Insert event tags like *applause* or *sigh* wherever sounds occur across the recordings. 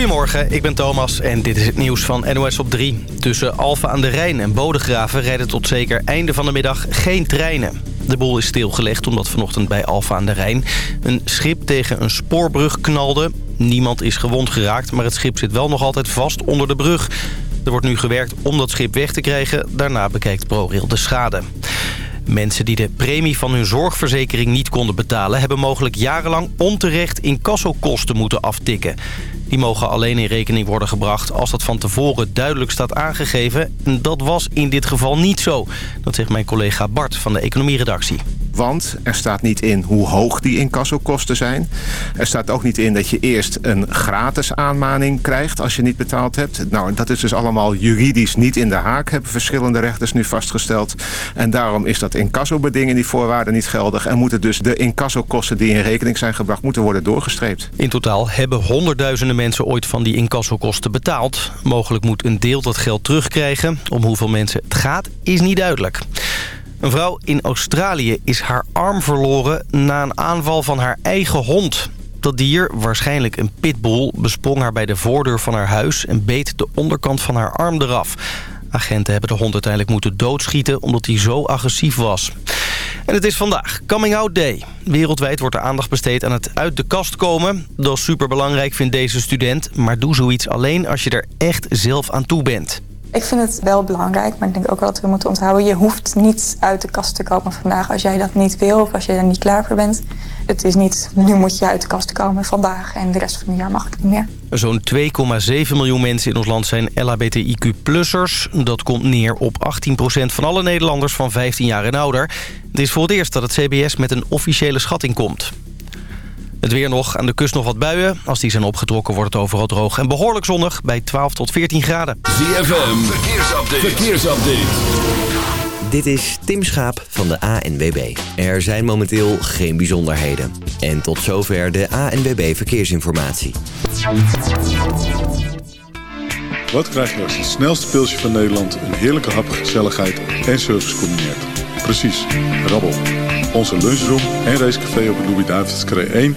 Goedemorgen, ik ben Thomas en dit is het nieuws van NOS op 3. Tussen Alfa aan de Rijn en Bodegraven rijden tot zeker einde van de middag geen treinen. De boel is stilgelegd omdat vanochtend bij Alfa aan de Rijn... een schip tegen een spoorbrug knalde. Niemand is gewond geraakt, maar het schip zit wel nog altijd vast onder de brug. Er wordt nu gewerkt om dat schip weg te krijgen. Daarna bekijkt ProRail de schade. Mensen die de premie van hun zorgverzekering niet konden betalen... hebben mogelijk jarenlang onterecht incassokosten moeten aftikken. Die mogen alleen in rekening worden gebracht als dat van tevoren duidelijk staat aangegeven. En dat was in dit geval niet zo. Dat zegt mijn collega Bart van de economieredactie. Want er staat niet in hoe hoog die incassokosten zijn. Er staat ook niet in dat je eerst een gratis aanmaning krijgt als je niet betaald hebt. Nou, dat is dus allemaal juridisch niet in de haak, hebben verschillende rechters nu vastgesteld. En daarom is dat incassobedingen die voorwaarden niet geldig. En moeten dus de incassokosten die in rekening zijn gebracht, moeten worden doorgestreept. In totaal hebben honderdduizenden mensen ooit van die incassokosten betaald. Mogelijk moet een deel dat geld terugkrijgen. Om hoeveel mensen het gaat, is niet duidelijk. Een vrouw in Australië is haar arm verloren na een aanval van haar eigen hond. Dat dier, waarschijnlijk een pitbull, besprong haar bij de voordeur van haar huis... en beet de onderkant van haar arm eraf. Agenten hebben de hond uiteindelijk moeten doodschieten omdat hij zo agressief was. En het is vandaag Coming Out Day. Wereldwijd wordt er aandacht besteed aan het uit de kast komen. Dat is superbelangrijk, vindt deze student. Maar doe zoiets alleen als je er echt zelf aan toe bent. Ik vind het wel belangrijk, maar ik denk ook wel dat we moeten onthouden... je hoeft niet uit de kast te komen vandaag als jij dat niet wil... of als je er niet klaar voor bent. Het is niet, nu moet je uit de kast komen vandaag... en de rest van het jaar mag ik niet meer. Zo'n 2,7 miljoen mensen in ons land zijn LHBTIQ-plussers. Dat komt neer op 18% van alle Nederlanders van 15 jaar en ouder. Het is voor het eerst dat het CBS met een officiële schatting komt. Het weer nog, aan de kust nog wat buien. Als die zijn opgetrokken wordt het overal droog en behoorlijk zonnig bij 12 tot 14 graden. ZFM, verkeersupdate. verkeersupdate. Dit is Tim Schaap van de ANWB. Er zijn momenteel geen bijzonderheden. En tot zover de ANWB Verkeersinformatie. Wat krijg je als het snelste pilsje van Nederland... een heerlijke hap, gezelligheid en service combineert? Precies, rabbel. Onze lunchroom en racecafé op de Louis-David's 1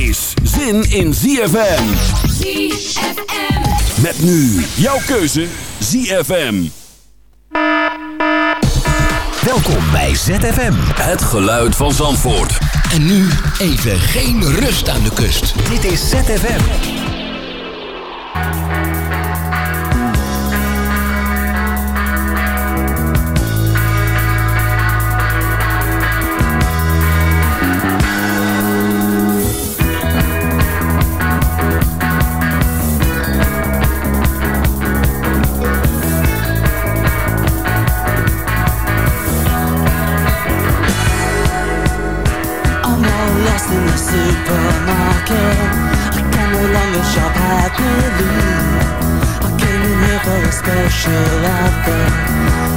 Is zin in ZFM. ZFM. Met nu jouw keuze ZFM. Welkom bij ZFM. Het geluid van Zandvoort. En nu even geen rust aan de kust. Dit is ZFM. Shop happily. I came in here for a special offer,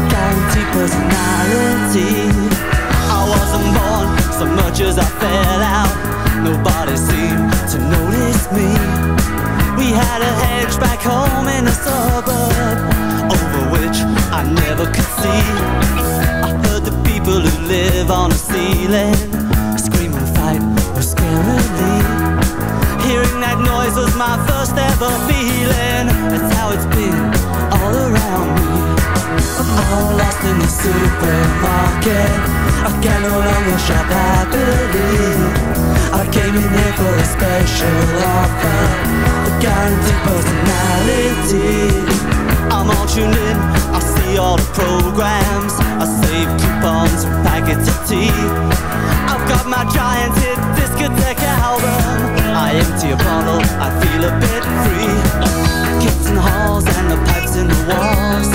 guaranteed personality. I wasn't born so much as I fell out. Nobody seemed to notice me. We had a hedge back home in a suburb, over which I never could see. I heard the people who live on a ceiling scream and fight were scarily. Hearing that noise was my first ever feeling. That's how it's been all around me. I'm all lost in the supermarket. I can no longer shop happily. I came in here for a special offer, a guaranteed personality. I'm all tuned in, I see all the programs I save coupons packets of tea I've got my giant hit discotheque album I empty a bottle, I feel a bit free Kids in the halls and the pipes in the walls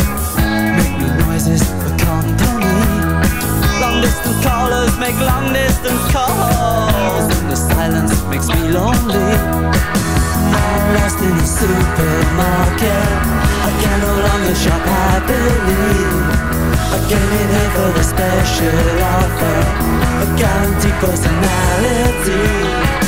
Make me noises for company Long distance callers make long distance calls And the silence makes me lonely I'm lost in the supermarket. I can no longer shop happily. I came in here for the special offer, a guaranteed personality.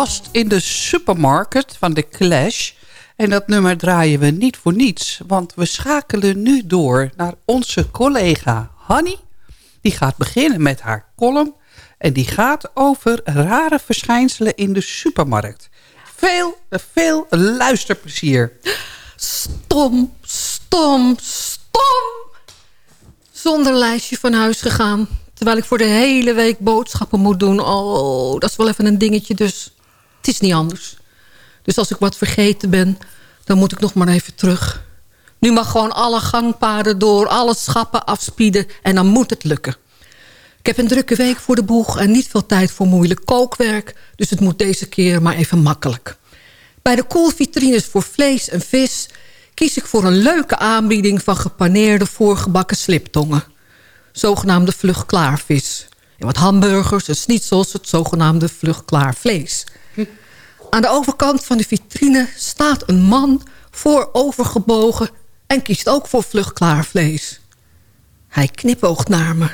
Lost in the Supermarket van The Clash. En dat nummer draaien we niet voor niets. Want we schakelen nu door naar onze collega Hanny. Die gaat beginnen met haar column. En die gaat over rare verschijnselen in de supermarkt. Veel, veel luisterplezier. Stom, stom, stom. Zonder lijstje van huis gegaan. Terwijl ik voor de hele week boodschappen moet doen. Oh, dat is wel even een dingetje, dus het is niet anders. Dus als ik wat vergeten ben, dan moet ik nog maar even terug. Nu mag gewoon alle gangpaden door, alle schappen afspieden... en dan moet het lukken. Ik heb een drukke week voor de boeg en niet veel tijd voor moeilijk kookwerk... dus het moet deze keer maar even makkelijk. Bij de koelvitrines voor vlees en vis... kies ik voor een leuke aanbieding van gepaneerde voorgebakken sliptongen. Zogenaamde vlugklaarvis. En wat hamburgers en schnitzels, het zogenaamde vlugklaar vlees. Aan de overkant van de vitrine staat een man voorovergebogen... en kiest ook voor vlugklaar vlees. Hij knipoogt naar me.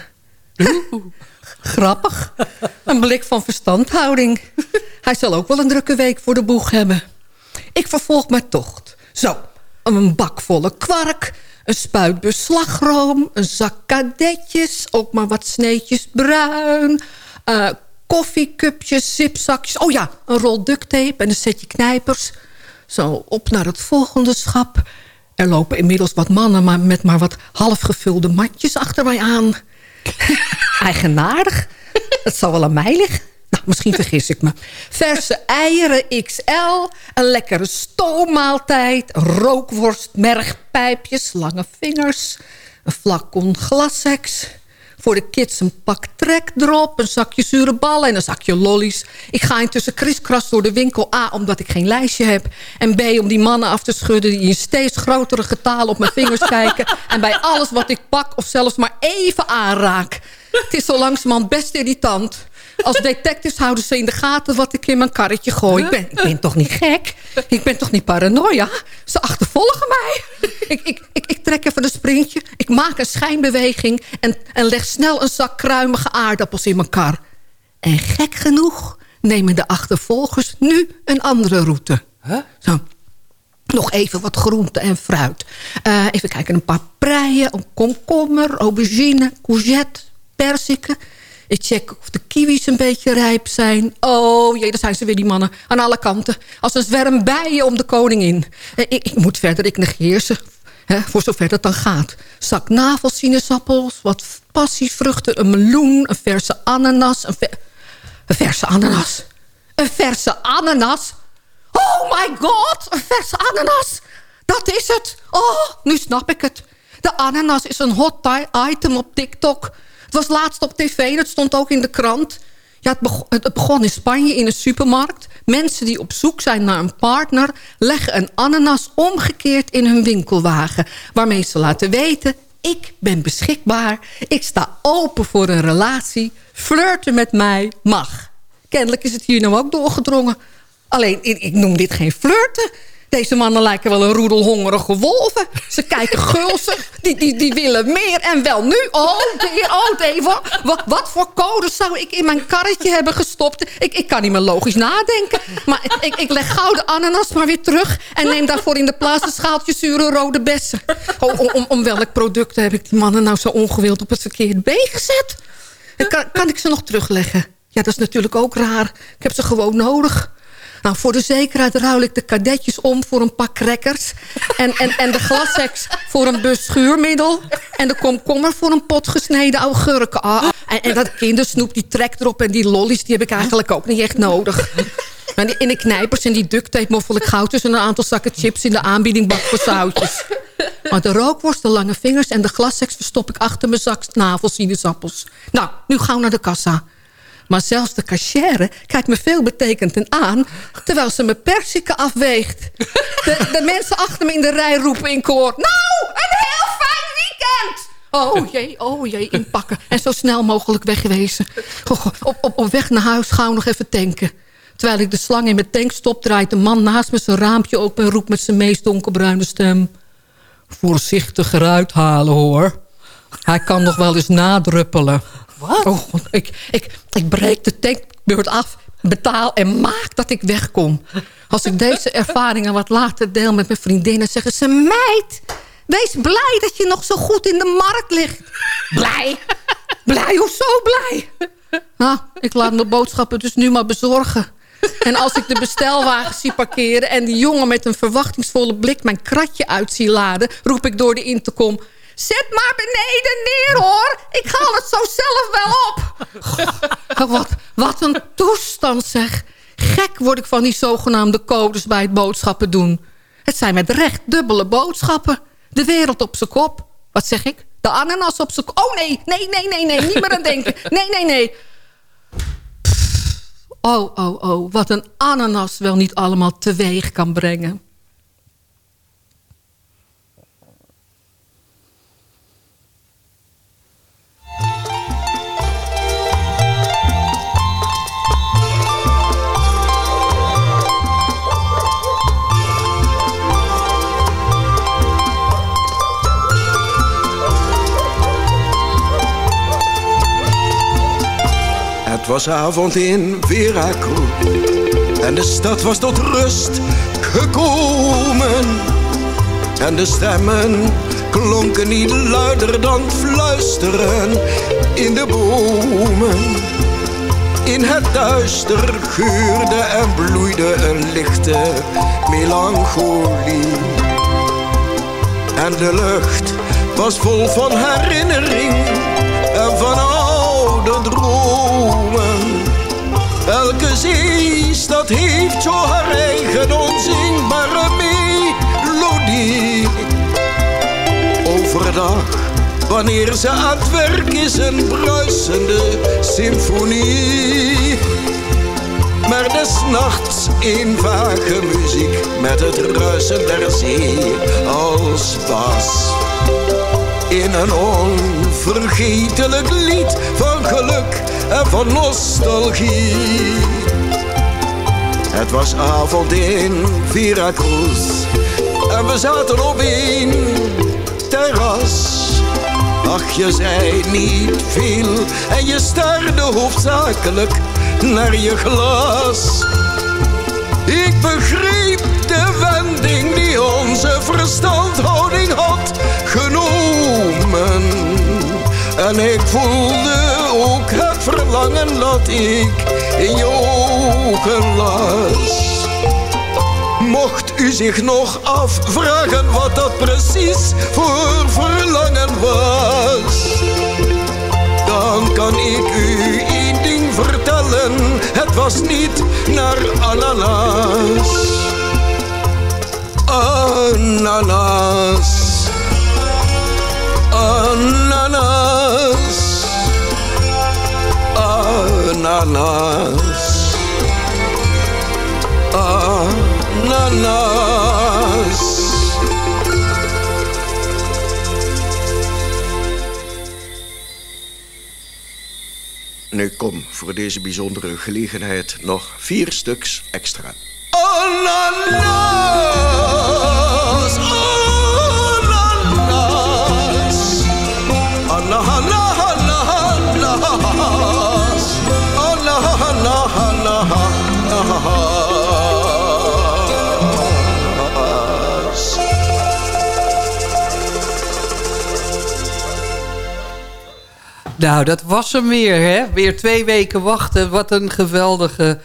*laughs* Grappig. Een blik van verstandhouding. Hij zal ook wel een drukke week voor de boeg hebben. Ik vervolg mijn tocht. Zo, een bak volle kwark, een spuitbus slagroom... een zak kadetjes, ook maar wat sneetjes bruin... eh, koffiecupjes, zipzakjes... oh ja, een rol ducttape en een setje knijpers. Zo, op naar het volgende schap. Er lopen inmiddels wat mannen maar met maar wat halfgevulde matjes achter mij aan. *laughs* Eigenaardig. Het zal wel aan mij liggen. Nou, misschien vergis ik me. Verse eieren XL, een lekkere stoommaaltijd... rookworst, mergpijpjes, lange vingers... een flacon glassex... Voor de kids een pak trekdrop, een zakje zure ballen en een zakje lollies. Ik ga intussen kriskras door de winkel. A, omdat ik geen lijstje heb. En B, om die mannen af te schudden die in steeds grotere getalen op mijn vingers *laughs* kijken. En bij alles wat ik pak of zelfs maar even aanraak. Het is zo langzamerhand best irritant. Als detectives houden ze in de gaten wat ik in mijn karretje gooi. Ik ben, ik ben toch niet gek? Ik ben toch niet paranoia? Ze achtervolgen mij. Ik, ik, ik, ik trek even een sprintje. Ik maak een schijnbeweging. En, en leg snel een zak kruimige aardappels in mijn kar. En gek genoeg nemen de achtervolgers nu een andere route. Zo. Nog even wat groente en fruit. Eh, even kijken, een paar preien, een komkommer, aubergine, courgette, perziken. Ik check of de kiwis een beetje rijp zijn. Oh jee, daar zijn ze weer die mannen. Aan alle kanten. Als een zwerm bijen om de koningin. Eh, Ik, ik moet verder, ik negeer ze. Voor zover dat dan gaat. Zak navelsinaasappels, wat passievruchten, een meloen, een verse ananas. Een, een verse ananas. Een verse ananas? Oh my god, een verse ananas. Dat is het. Oh, nu snap ik het. De ananas is een hot item op TikTok. Het was laatst op tv het stond ook in de krant. Ja, het, bego- het begon in Spanje in een supermarkt. Mensen die op zoek zijn naar een partner... leggen een ananas omgekeerd in hun winkelwagen... waarmee ze laten weten... ik ben beschikbaar. Ik sta open voor een relatie. Flirten met mij mag. Kennelijk is het hier nou ook doorgedrongen. Alleen, ik noem dit geen flirten. Deze mannen lijken wel een roedel hongerige wolven. Ze kijken *laughs* gulzig, die, die, die willen meer. En wel nu, oh, dear, oh Deva, wat, wat voor codes zou ik in mijn karretje hebben gestopt? Ik, ik kan niet meer logisch nadenken. Maar ik, ik leg gouden ananas maar weer terug... en neem daarvoor in de plaats een schaaltje zure rode bessen. Oh, om, om, om welk product heb ik die mannen nou zo ongewild op het verkeerde been gezet? Kan, kan ik ze nog terugleggen? Ja, dat is natuurlijk ook raar. Ik heb ze gewoon nodig. Nou, voor de zekerheid ruil ik de kadetjes om voor een pak crackers. En, en, en de glasseks voor een bus schuurmiddel. En de komkommer voor een pot gesneden augurken. Ah, en, en dat kindersnoep, die trekt erop. En die lollies, die heb ik eigenlijk ook niet echt nodig. Die- in de knijpers en die duct tape moffel ik goud tussen een aantal zakken chips in de aanbieding bak voor zoutjes. Maar de rookworst, de lange vingers en de glasseks verstop ik achter mijn zak navelsinaasappels. Nou, nu gauw naar de kassa. Maar zelfs de cachère kijkt me veelbetekend aan... terwijl ze mijn persiken afweegt. De, de mensen achter me in de rij roepen in koor... Nou, een heel fijn weekend! Oh jee, oh jee, inpakken. En zo snel mogelijk wegwezen. Op, op, op weg naar huis gauw nog even tanken. Terwijl ik de slang in mijn tank stop... draait de man naast me zijn raampje open... en roept met zijn meest donkerbruine stem... Voorzichtig eruit halen, hoor. Hij kan nog wel eens nadruppelen. Wat? Oh, ik, ik, ik breek de tankbeurt af, betaal en maak dat ik wegkom. Als ik deze ervaringen wat later deel met mijn vriendinnen... zeggen ze, meid, wees blij dat je nog zo goed in de markt ligt. Blij? Blij of zo blij? Nou, ik laat mijn boodschappen dus nu maar bezorgen. En als ik de bestelwagen zie parkeren... en die jongen met een verwachtingsvolle blik mijn kratje uit zie laden... roep ik door de intercom... Zet maar beneden neer, hoor. Ik haal het zo zelf wel op. Wat, wat een toestand, zeg. Gek word ik van die zogenaamde codes bij het boodschappen doen. Het zijn met recht dubbele boodschappen. De wereld op zijn kop. Wat zeg ik? De ananas op zijn kop. Oh, nee, nee, nee, nee, nee. Niet meer aan denken. Nee, nee, nee. Oh, oh, oh. Wat een ananas wel niet allemaal teweeg kan brengen. Was avond in Veracruz en de stad was tot rust gekomen. En de stemmen klonken niet luider dan fluisteren in de bomen. In het duister geurde en bloeide een lichte melancholie. En de lucht was vol van herinnering Elke zeestad heeft zo haar eigen onzingbare melodie. Overdag, wanneer ze aan het werk is, een bruisende symfonie. Maar des nachts in vage muziek met het ruisen der zee als bas. In een onvergetelijk lied van geluk en van nostalgie. Het was avond in Veracruz en we zaten op een terras. Ach, je zei niet veel en je staarde hoofdzakelijk naar je glas. Ik begreep de wending die onze verstandhouding had genomen. En ik voelde ook het verlangen dat ik in je ogen las. Mocht u zich nog afvragen wat dat precies voor verlangen was, dan kan ik u één ding vertellen: het was niet naar ananas. Ananas, ananas, ananas. Ananas. Nu kom voor deze bijzondere gelegenheid nog vier stuks extra. Nou, dat was hem weer, hè? Weer twee weken wachten. Wat een geweldige...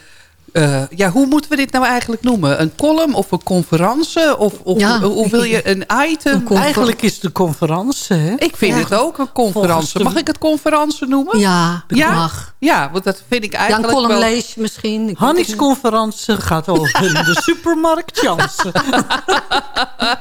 eh, ja, hoe moeten we dit nou eigenlijk noemen? Een column of een conferentie? Of, of Ja. hoe wil je *laughs* een item? Eigenlijk is de conferentie, hè? Ik vind Ja. het ook een conferentie. Mag ik het conferentie noemen? Ja, dat ja? mag. Ja, want dat vind ik Ja, een eigenlijk column wel... lees je misschien. Hannies conferentie gaat over *laughs* de supermarkt Jansen.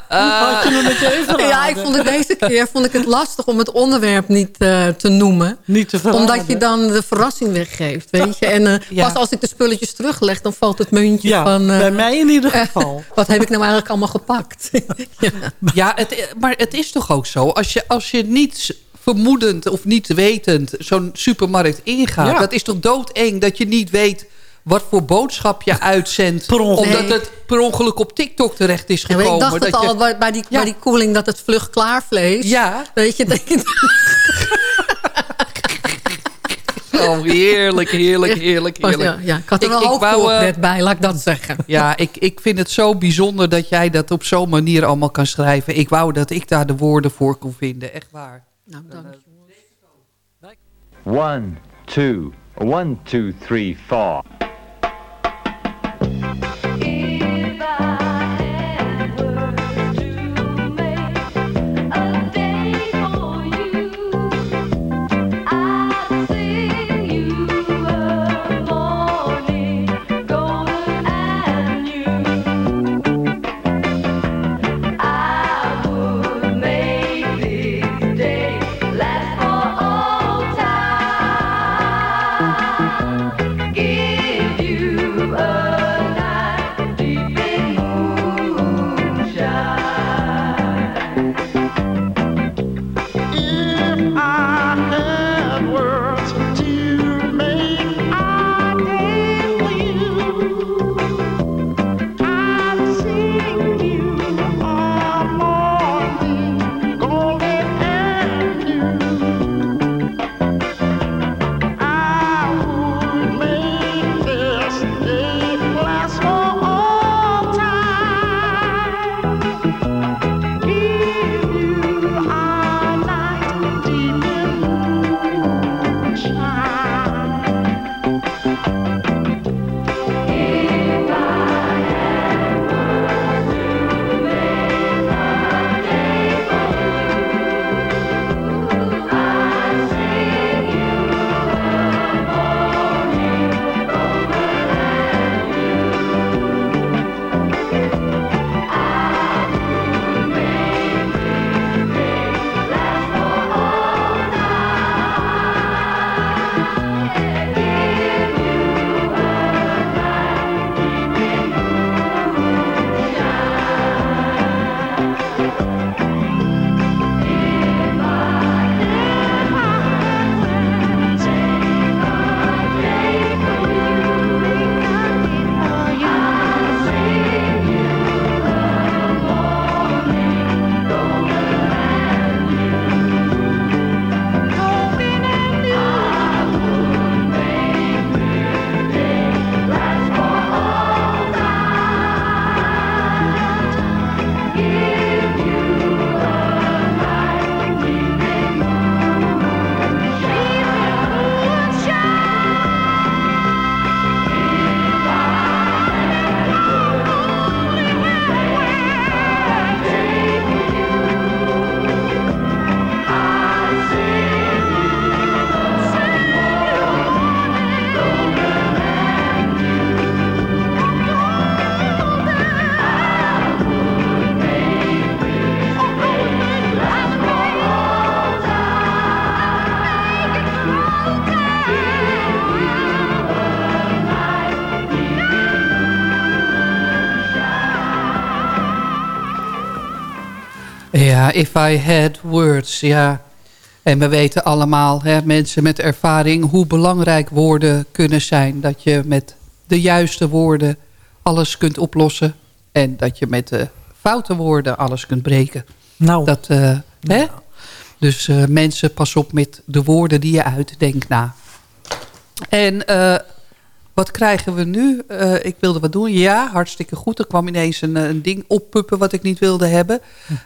Had *laughs* je meteen verraden. Ja, ik vond het deze keer vond ik het lastig om het onderwerp niet eh, te noemen. Niet te verraden. Omdat je dan de verrassing weggeeft, weet je. En eh, Ja. pas als ik de spulletjes terugleg, dan valt het muntje Ja, van... eh, bij mij in ieder geval. *laughs* wat heb ik nou eigenlijk allemaal gepakt? *laughs* ja. Ja, het, maar het is toch ook zo. Als je, als je niet vermoedend of niet wetend zo'n supermarkt ingaat... Ja. dat is toch doodeng dat je niet weet wat voor boodschap je uitzendt... Omdat Nee. het per ongeluk op TikTok terecht is Ja, gekomen. maar ik dacht het dat je- al bij, bij die, Ja. bij die koeling dat het vlug klaar vlees. Ja. Weet je, denk ik, *laughs* Oh, heerlijk, heerlijk, heerlijk, was- heerlijk. ja, ja, ik had er wel hoog wou, eh, voor bij, laat ik dat zeggen. Ja, ik, ik vind het zo bijzonder dat jij dat op zo'n manier allemaal kan schrijven. Ik wou dat ik daar de woorden voor kon vinden. Echt waar. Nou, dank je. One, two, one, two, three, four. Ja, if I had words, ja. En we weten allemaal, hè, mensen met ervaring... hoe belangrijk woorden kunnen zijn. Dat je met de juiste woorden alles kunt oplossen. En dat je met de foute woorden alles kunt breken. Nou. Dat, eh, hè? Dus eh, mensen, pas op met de woorden die je uitdenkt na. En eh, wat krijgen we nu? Eh, ik wilde wat doen. Ja, hartstikke goed. Er kwam ineens een, een ding oppuppen wat ik niet wilde hebben.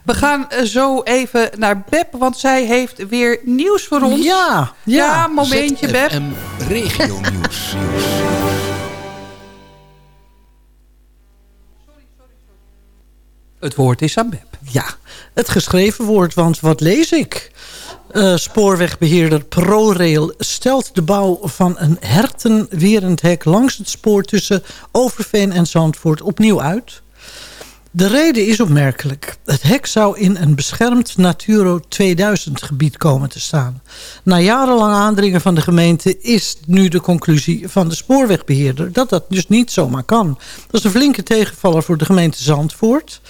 We gaan eh, zo even naar Beb, want zij heeft weer nieuws voor ons. Ja, ja. momentje Beb. ZFM Regio *laughs* Nieuws. Het woord is aan Beb. Ja, het geschreven woord, want wat lees ik? Eh, spoorwegbeheerder ProRail stelt de bouw van een hertenwerend hek... langs het spoor tussen Overveen en Zandvoort opnieuw uit. De reden is opmerkelijk. Het hek zou in een beschermd Naturo 2000 gebied komen te staan. Na jarenlang aandringen van de gemeente is nu de conclusie van de spoorwegbeheerder... dat dat dus niet zomaar kan. Dat is een flinke tegenvaller voor de gemeente Zandvoort...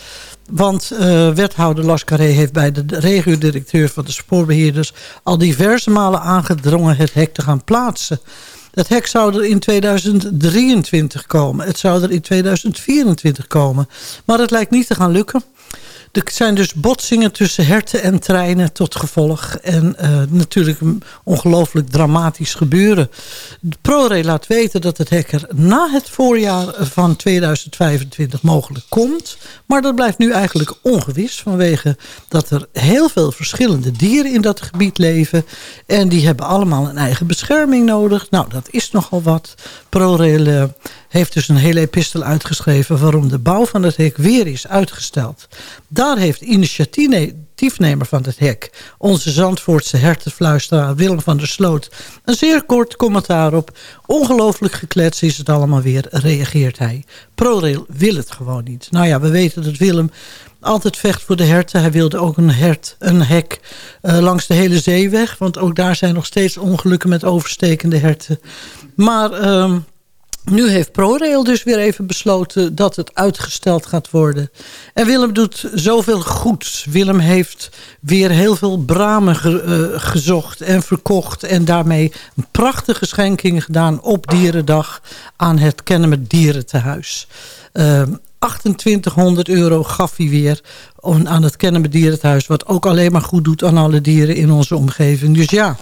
Want uh, wethouder Lascaré heeft bij de regio-directeur van de spoorbeheerders... al diverse malen aangedrongen het hek te gaan plaatsen. Het hek zou er in 2023 komen. Het zou er in 2024 komen. Maar het lijkt niet te gaan lukken. Er zijn dus botsingen tussen herten en treinen tot gevolg. En uh, natuurlijk een ongelooflijk dramatisch gebeuren. ProRail laat weten dat het hek er na het voorjaar van 2025 mogelijk komt. Maar dat blijft nu eigenlijk ongewis vanwege dat er heel veel verschillende dieren in dat gebied leven. En die hebben allemaal een eigen bescherming nodig. Nou, dat is nogal wat. ProRail uh, heeft dus een hele epistel uitgeschreven... waarom de bouw van het hek weer is uitgesteld. Daar heeft initiatiefnemer van het hek... onze Zandvoortse hertenfluisteraar Willem van der Sloot... een zeer kort commentaar op. Ongelooflijk geklets is het allemaal weer, reageert hij. ProRail wil het gewoon niet. Nou ja, we weten dat Willem altijd vecht voor de herten. Hij wilde ook een hert, een hek uh, langs de hele zeeweg. Want ook daar zijn nog steeds ongelukken met overstekende herten. Maar... Uh, nu heeft ProRail dus weer even besloten dat het uitgesteld gaat worden. En Willem doet zoveel goeds. Willem heeft weer heel veel bramen ge, uh, gezocht en verkocht. En daarmee een prachtige schenking gedaan op Dierendag aan het Kennemer Dierentehuis. Uh, 2800 euro gaf hij weer aan het Kennemer Dierentehuis. Wat ook alleen maar goed doet aan alle dieren in onze omgeving. Dus ja,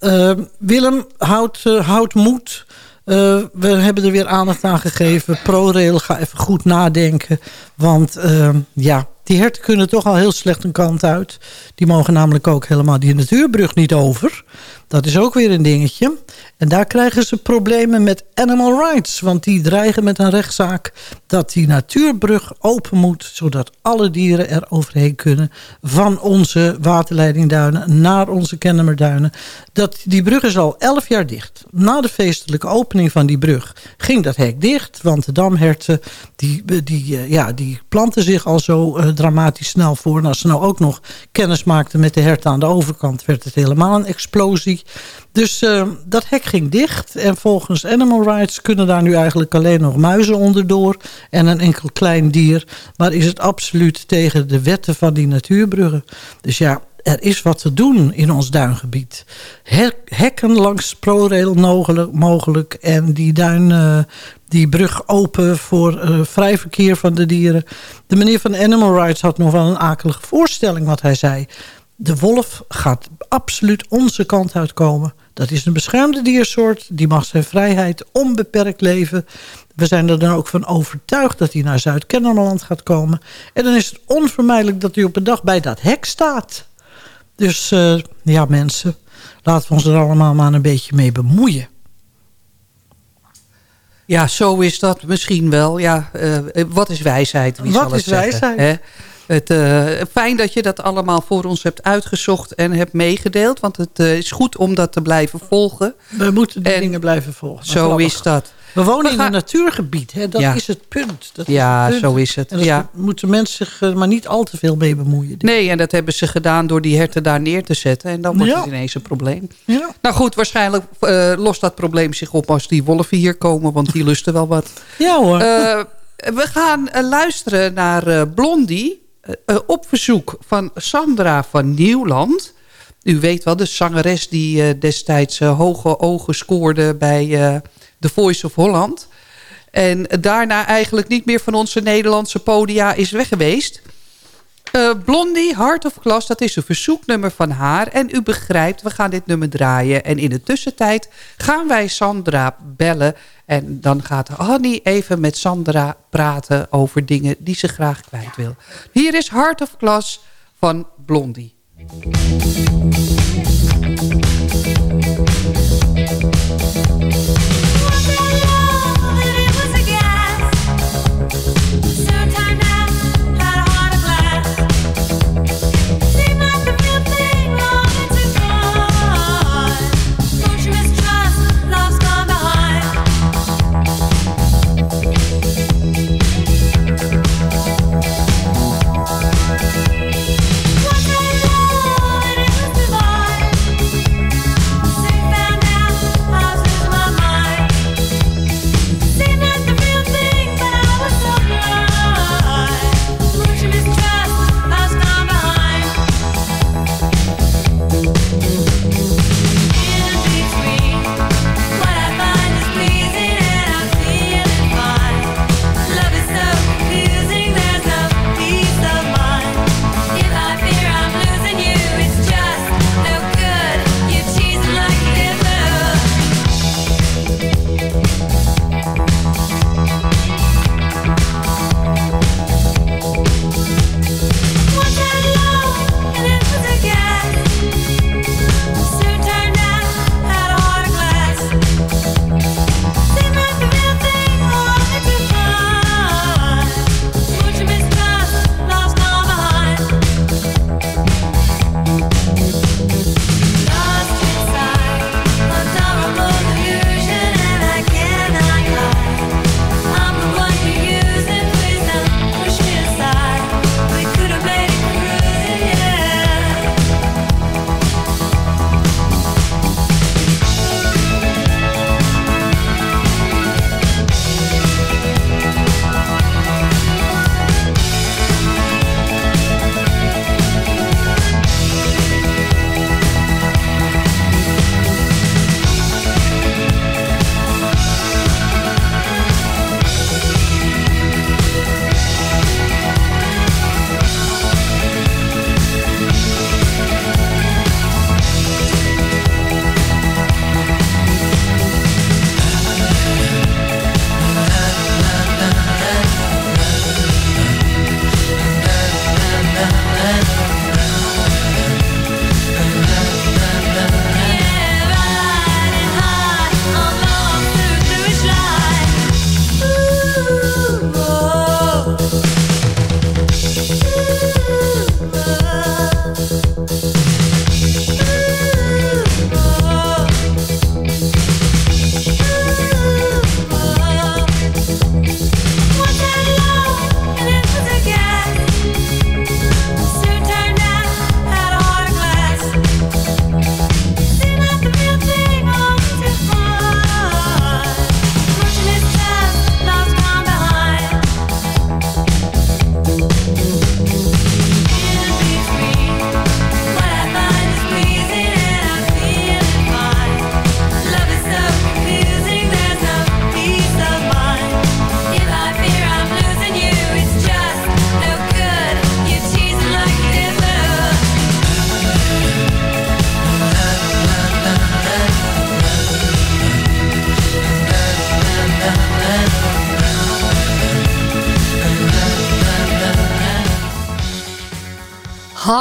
uh, Willem houdt, uh, houdt moed... Uh, we hebben er weer aandacht aan gegeven. ProRail, ga even goed nadenken. Want ja, die herten kunnen toch al heel slecht een kant uit. Die mogen namelijk ook helemaal die natuurbrug niet over. Dat is ook weer een dingetje. En daar krijgen ze problemen met animal rights. Want die dreigen met een rechtszaak dat die natuurbrug open moet... zodat alle dieren er overheen kunnen van onze waterleidingduinen... naar onze Kennemerduinen. Dat, die brug is al elf jaar dicht. Na de feestelijke opening van die brug ging dat hek dicht. Want de damherten die, die, ja, die planten zich al zo uh, dramatisch snel voor. En als ze nou ook nog kennis maakten met de herten aan de overkant... werd het helemaal een explosie. Dus uh, dat hek ging dicht. En volgens Animal Rights kunnen daar nu eigenlijk alleen nog muizen onderdoor. En een enkel klein dier. Maar is het absoluut tegen de wetten van die natuurbruggen. Dus ja, er is wat te doen in ons duingebied. Hekken langs ProRail mogelijk. En die duin, uh, die brug open voor uh, vrij verkeer van de dieren. De meneer van Animal Rights had nog wel een akelige voorstelling wat hij zei. De wolf gaat absoluut onze kant uitkomen. Dat is een beschermde diersoort. Die mag zijn vrijheid onbeperkt leven. We zijn er dan ook van overtuigd dat hij naar Zuid-Kennemerland gaat komen. En dan is het onvermijdelijk dat hij op een dag bij dat hek staat. Dus uh, ja mensen, laten we ons er allemaal maar een beetje mee bemoeien. Ja, zo is dat misschien wel. Ja, uh, wat is wijsheid? Wie wat zal het is wijsheid? Hè? Het, uh, fijn dat je dat allemaal voor ons hebt uitgezocht en hebt meegedeeld. Want het uh, is goed om dat te blijven volgen. We moeten die en dingen blijven volgen. Zo grappig. is dat. We wonen We in een natuurgebied. Hè? Dat ja. is het punt. Dat ja, is het punt. zo is het. En ja. moeten mensen zich maar niet al te veel mee bemoeien. Nee, en dat hebben ze gedaan door die herten daar neer te zetten. En dan wordt ja. het ineens een probleem. Ja. Nou goed, waarschijnlijk lost dat probleem zich op als die wolven hier komen. Want die lusten wel wat. *laughs* Ja hoor. we gaan luisteren naar Blondie. Op verzoek van Sandra van Nieuwland. U weet wel, de zangeres die eh, destijds eh, hoge ogen scoorde bij The Voice of Holland. En daarna eigenlijk niet meer van onze Nederlandse podia is weg geweest. Uh, Blondie, Heart of Glass, dat is een verzoeknummer van haar. En u begrijpt, we gaan dit nummer draaien. En in de tussentijd gaan wij Sandra bellen. En dan gaat Hanny even met Sandra praten over dingen die ze graag kwijt wil. Hier is Heart of Glass van Blondie.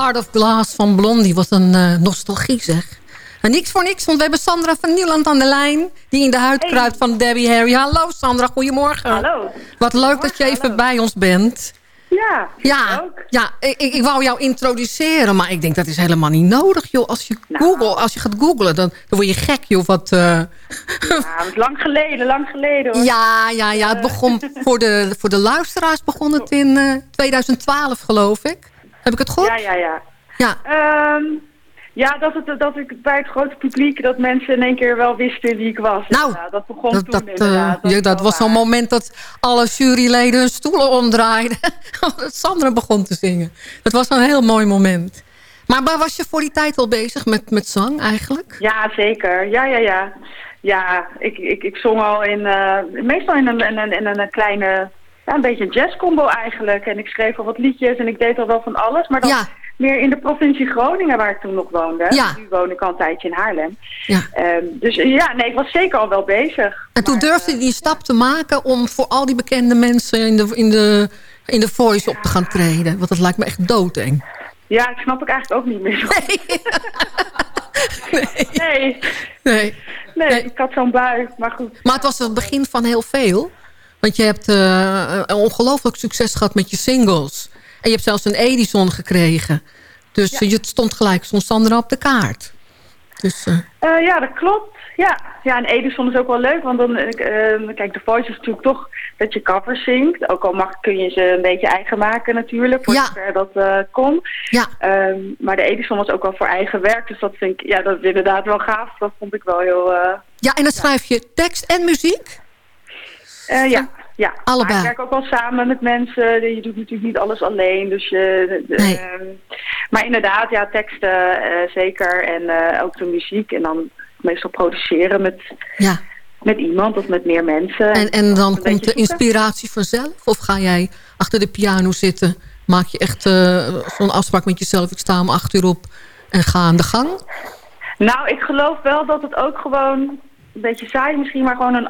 Heart of Glass van Blondie. Wat een uh, nostalgie zeg. En niks voor niks, want we hebben Sandra van Nieuwland aan de lijn... die in de huid hey. kruipt van Debbie Harry. Hallo Sandra, goedemorgen. Hallo. Wat leuk dat je even hallo. bij ons bent. Ja, ja, ook. ja ik, ik, wou jou introduceren, maar ik denk dat is helemaal niet nodig, joh. Als je, nou. Google, als je gaat googlen, dan, dan word je gek, joh. Wat, uh... ja, *laughs* het lang geleden, lang geleden, hoor. Ja, ja, ja. Het begon voor de, voor de luisteraars begon het *laughs* in uh, 2012, geloof ik. Heb ik het goed? Ja, ja, ja. Ja, um, ja dat, het, dat ik bij het grote publiek... dat mensen in één keer wel wisten wie ik was. Nou, dat begon dat, toen dat, inderdaad. uh, ja, dat was zo'n moment dat alle juryleden hun stoelen omdraaiden. dat *laughs* Sandra begon te zingen. Dat was een heel mooi moment. Maar waar was je voor die tijd al bezig met, met zang eigenlijk? Ja, zeker. Ja, ja, ja. Ja, ik, ik, ik zong al in, eh, meestal in een, in, een, in een kleine, ja, een beetje een jazzcombo eigenlijk. En ik schreef al wat liedjes en ik deed al wel van alles. Maar dan meer in de provincie Groningen waar ik toen nog woonde. Ja. Nu woon ik al een tijdje in Haarlem. Ja. Ehm, dus ja, nee, ik was zeker al wel bezig. En toen durfde je die stap te maken om voor al die bekende mensen in de, in de, in de voice op te gaan treden. Want dat lijkt me echt doodeng. Ja, ik snap ik eigenlijk ook niet meer. zo. *laughs* Nee. nee. Nee. ik had zo'n bui, maar goed. Maar het was het begin van heel veel. Want je hebt een ongelooflijk succes gehad met je singles. En je hebt zelfs een Edison gekregen. Dus je stond gelijk, stond Sandra op de kaart. Dus, eh, Eh, ja, dat klopt. Ja. ja, en Edison is ook wel leuk, want dan, kijk, de voice is natuurlijk toch dat je covers zingt. Ook al mag, kun je ze een beetje eigen maken natuurlijk, voor Ja. zover dat kon. Ja. Ehm, maar de Edison was ook wel voor eigen werk, dus dat vind ik, ja, dat is inderdaad wel gaaf. Dat vond ik wel heel... ja, en dan schrijf je tekst en muziek? Eh, ja, ja. Allebei. Maar ik werk ook wel samen met mensen. Je doet natuurlijk niet alles alleen. Dus je, de- Nee. ehm, maar inderdaad, ja, teksten eh, zeker. En eh, ook de muziek. En dan meestal produceren met, Ja. met iemand of met meer mensen. En, en dan komt de inspiratie vanzelf? Of ga jij achter de piano zitten? Maak je echt eh, zo'n afspraak met jezelf? Ik sta om acht uur op en ga aan de gang? Nou, ik geloof wel dat het ook gewoon een beetje saai misschien, maar gewoon een,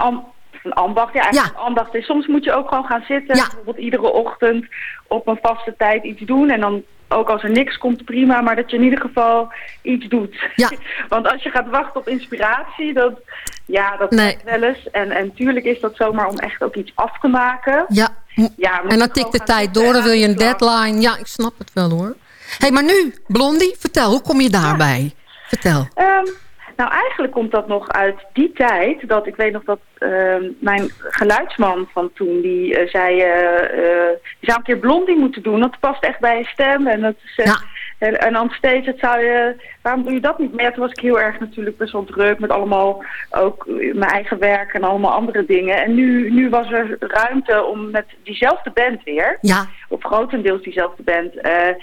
een ambacht. Ja, eigenlijk een ambacht is. Soms moet je ook gewoon gaan zitten. Bijvoorbeeld iedere ochtend op een vaste tijd iets doen. En dan ook als er niks komt, prima. Maar dat je in ieder geval iets doet. Ja. *laughs* Want als je gaat wachten op inspiratie, dat, ja, dat Nee. wel eens. En, en tuurlijk is dat zomaar om echt ook iets af te maken. Ja. Ja, en dan tikt de tijd door, dan wil je een deadline. Ja, ik snap het wel hoor. hey, maar nu, Blondie, vertel, hoe kom je daarbij? Vertel. Ehm, nou, eigenlijk komt dat nog uit die tijd. Dat ik weet nog dat ehm, mijn geluidsman van toen, die eh, zei... eh, je zou een keer blondie moeten doen. Dat past echt bij je stem. En, dat is, en, en dan steeds, het zou je, waarom doe je dat niet meer? Toen was ik heel erg natuurlijk best wel druk met allemaal ook mijn eigen werk en allemaal andere dingen. En nu, nu was er ruimte om met diezelfde band weer Ja. op grotendeels diezelfde band, eh, eh,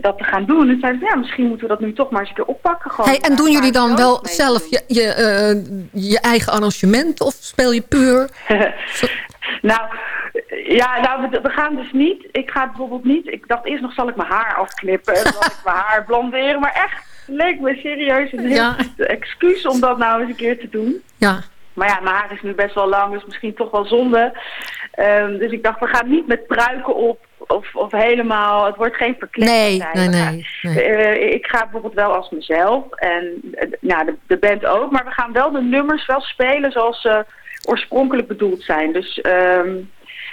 dat te gaan doen. En zeiden ja, misschien moeten we dat nu toch maar eens een keer oppakken. Gewoon, Hey, en doen jullie dan wel zelf je, je, eh, je eigen arrangement of speel je puur? *laughs* nou, eh, ja, nou, we, we gaan dus niet. Ik ga bijvoorbeeld niet. Ik dacht eerst nog, zal ik mijn haar afknippen en zal ik mijn haar blonderen. Maar echt, leek me serieus een heel Ja. goed excuus om dat nou eens een keer te doen. Ja. Maar ja, mijn haar is nu best wel lang, dus misschien toch wel zonde. Ehm, dus ik dacht, we gaan niet met pruiken op of, of helemaal... Het wordt geen verkleding. Nee, nee, nee. nee. Eh, ik ga bijvoorbeeld wel als mezelf en eh, nou, de, de band ook. Maar we gaan wel de nummers wel spelen zoals ze oorspronkelijk bedoeld zijn. Dus ehm,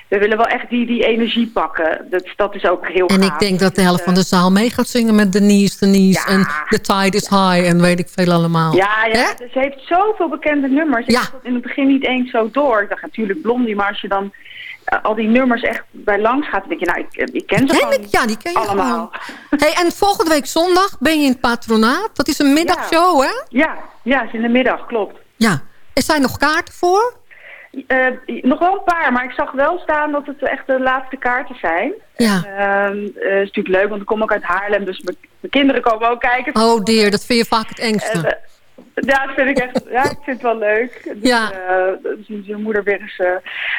we willen wel echt die, die energie pakken. Dat, dat is ook heel En gaaf. ik denk dat de helft van de zaal mee gaat zingen met Denise, Denise en The Tide is High en weet ik veel allemaal. Ja, ja dus ze heeft zoveel bekende nummers. Ik had dat in het begin niet eens zo door. Ik dacht natuurlijk Blondie, maar als je dan eh, al die nummers echt bij langs gaat, dan denk je, nou, ik, ik ken ze gewoon ik? Ja, die ken je allemaal. Hey, en volgende week zondag ben je in het patronaat. Dat is een middagshow, hè? Ja, ja, is in de middag, klopt. Ja. Er zijn nog kaarten voor? Eh, nog wel een paar, maar ik zag wel staan dat het echt de laatste kaarten zijn. Ja. Eh, is natuurlijk leuk, want ik kom ook uit Haarlem, dus mijn kinderen komen ook kijken. Oh dear, dat vind je vaak het engste. En, eh, ja, dat vind ik echt, ja, ik vind het wel leuk. Dus, Ja. eh, zien zijn moeder weer eens.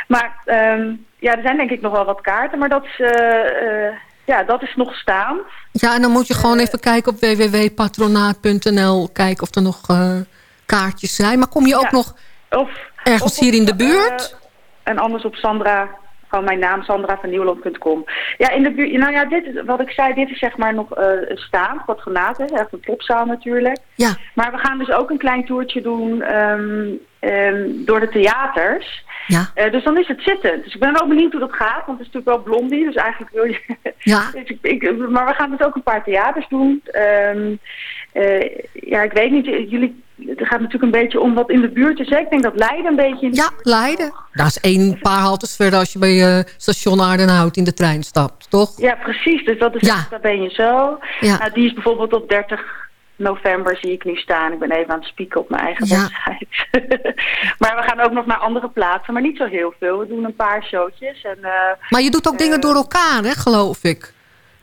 maar ehm, ja, er zijn denk ik nog wel wat kaarten, maar dat is, ja, dat is nog staan. Ja, en dan moet je gewoon even kijken op www.patronaat.nl. Kijken of er nog kaartjes zijn. Maar kom je ook Ja. nog Of, ergens of hier in de op, buurt? eh, en anders op Sandra, gewoon mijn naam, sandravannieuwland.com. Ja, in de buurt, nou ja, dit is, wat ik zei, dit is zeg maar nog eh staan, patronaat, hè, echt een popzaal natuurlijk. Ja. Maar we gaan dus ook een klein toertje doen ehm, ehm, door de theaters. Ja. Eh, dus dan is het zitten. Dus ik ben wel benieuwd hoe dat gaat, want het is natuurlijk wel blondie, dus eigenlijk wil je... Ja. *laughs* Dus ik, ik- maar we gaan dus ook een paar theaters doen. Ehm, eh, ja, ik weet niet, jullie... Het gaat natuurlijk een beetje om wat in de buurt is. hè? Ik denk dat Leiden een beetje in de Ja, Leiden. Dat is één paar haltes verder als je bij eh, station Aardenhout in de trein stapt, toch? Ja, precies. Dus dat is Ja. daar ben je zo. Ja. Nou, die is bijvoorbeeld op 30 november zie ik nu staan. Ik ben even aan het spieken op mijn eigen Ja. website. *laughs* maar we gaan ook nog naar andere plaatsen, maar niet zo heel veel. We doen een paar showtjes. En, eh, Maar je doet ook dingen door elkaar, hè, geloof ik.